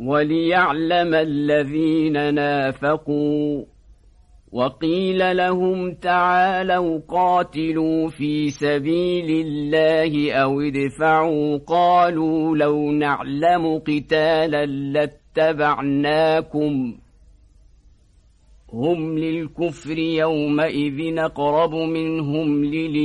وليعلم الذين نافقوا وقيل لهم تعالوا قاتلوا في سبيل الله أو ادفعوا قالوا لو نعلم قتالا لاتبعناكم هم للكفر يومئذ نقرب منهم للإيمان